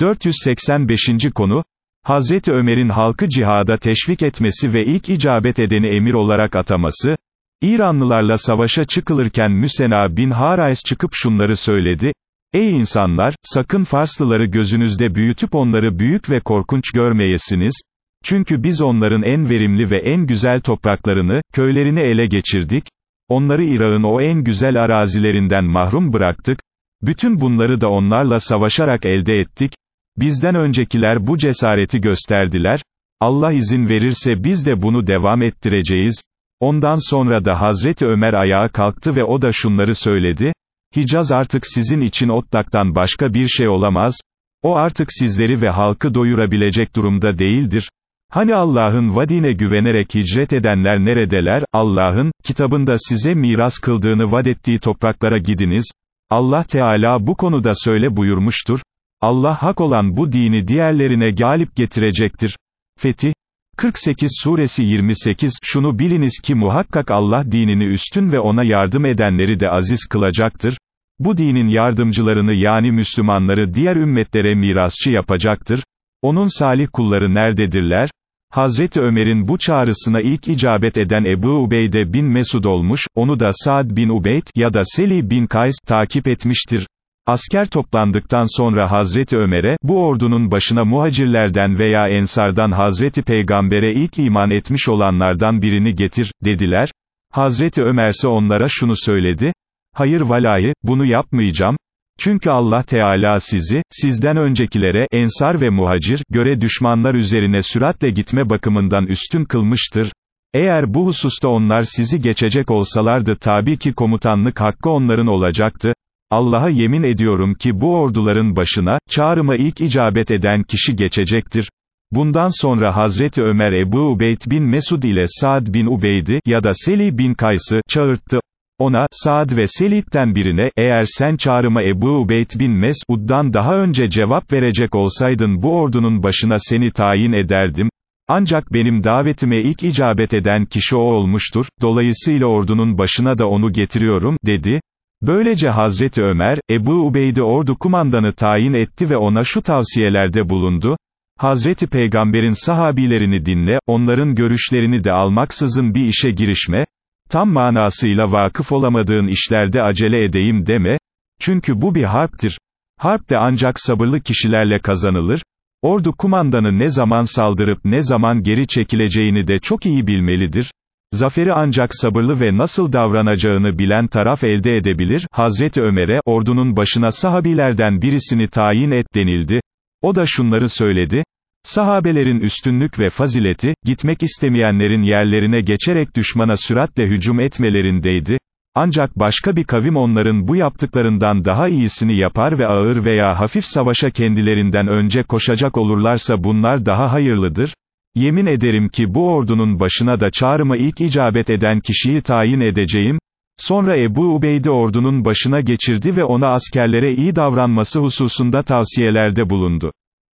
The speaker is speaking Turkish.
485. konu, Hazreti Ömer'in halkı cihada teşvik etmesi ve ilk icabet edeni emir olarak ataması, İranlılarla savaşa çıkılırken Müsena bin Harays çıkıp şunları söyledi, Ey insanlar, sakın Farslıları gözünüzde büyütüp onları büyük ve korkunç görmeyesiniz, çünkü biz onların en verimli ve en güzel topraklarını, köylerini ele geçirdik, onları İrak'ın o en güzel arazilerinden mahrum bıraktık, bütün bunları da onlarla savaşarak elde ettik, bizden öncekiler bu cesareti gösterdiler, Allah izin verirse biz de bunu devam ettireceğiz, ondan sonra da Hazreti Ömer ayağa kalktı ve o da şunları söyledi, Hicaz artık sizin için otlaktan başka bir şey olamaz, o artık sizleri ve halkı doyurabilecek durumda değildir, Hani Allah'ın vadine güvenerek hicret edenler neredeler, Allah'ın, kitabında size miras kıldığını vad ettiği topraklara gidiniz, Allah Teala bu konuda söyle buyurmuştur, Allah hak olan bu dini diğerlerine galip getirecektir. Fetih, 48 suresi 28 Şunu biliniz ki muhakkak Allah dinini üstün ve ona yardım edenleri de aziz kılacaktır. Bu dinin yardımcılarını yani Müslümanları diğer ümmetlere mirasçı yapacaktır. Onun salih kulları nerededirler? Hazreti Ömer'in bu çağrısına ilk icabet eden Ebu Ubeyde bin Mesud olmuş, onu da Saad bin Ubeyd ya da Seli bin Kays takip etmiştir. Asker toplandıktan sonra Hazreti Ömer'e, bu ordunun başına muhacirlerden veya ensardan Hazreti Peygamber'e ilk iman etmiş olanlardan birini getir, dediler. Hazreti Ömerse onlara şunu söyledi, hayır valayı, bunu yapmayacağım, çünkü Allah Teala sizi, sizden öncekilere, ensar ve muhacir, göre düşmanlar üzerine süratle gitme bakımından üstün kılmıştır. Eğer bu hususta onlar sizi geçecek olsalardı tabi ki komutanlık hakkı onların olacaktı. Allah'a yemin ediyorum ki bu orduların başına, çağrıma ilk icabet eden kişi geçecektir. Bundan sonra Hazreti Ömer Ebu Ubeyd bin Mesud ile Saad bin Ubeyd'i, ya da Seli bin Kays'ı, çağırttı. Ona, Saad ve Selit'ten birine, eğer sen çağrıma Ebu Ubeyd bin Mesud'dan daha önce cevap verecek olsaydın bu ordunun başına seni tayin ederdim, ancak benim davetime ilk icabet eden kişi o olmuştur, dolayısıyla ordunun başına da onu getiriyorum, dedi. Böylece Hazreti Ömer, Ebu Ubeyd'i ordu kumandanı tayin etti ve ona şu tavsiyelerde bulundu, Hazreti Peygamber'in sahabilerini dinle, onların görüşlerini de almaksızın bir işe girişme, tam manasıyla vakıf olamadığın işlerde acele edeyim deme, çünkü bu bir harptir. Harp de ancak sabırlı kişilerle kazanılır, ordu kumandanı ne zaman saldırıp ne zaman geri çekileceğini de çok iyi bilmelidir. Zaferi ancak sabırlı ve nasıl davranacağını bilen taraf elde edebilir, Hazreti Ömer'e, ordunun başına sahabilerden birisini tayin et denildi. O da şunları söyledi, Sahabelerin üstünlük ve fazileti, gitmek istemeyenlerin yerlerine geçerek düşmana süratle hücum etmelerindeydi. Ancak başka bir kavim onların bu yaptıklarından daha iyisini yapar ve ağır veya hafif savaşa kendilerinden önce koşacak olurlarsa bunlar daha hayırlıdır. Yemin ederim ki bu ordunun başına da çağrıma ilk icabet eden kişiyi tayin edeceğim. Sonra Ebu Ubeydi ordunun başına geçirdi ve ona askerlere iyi davranması hususunda tavsiyelerde bulundu.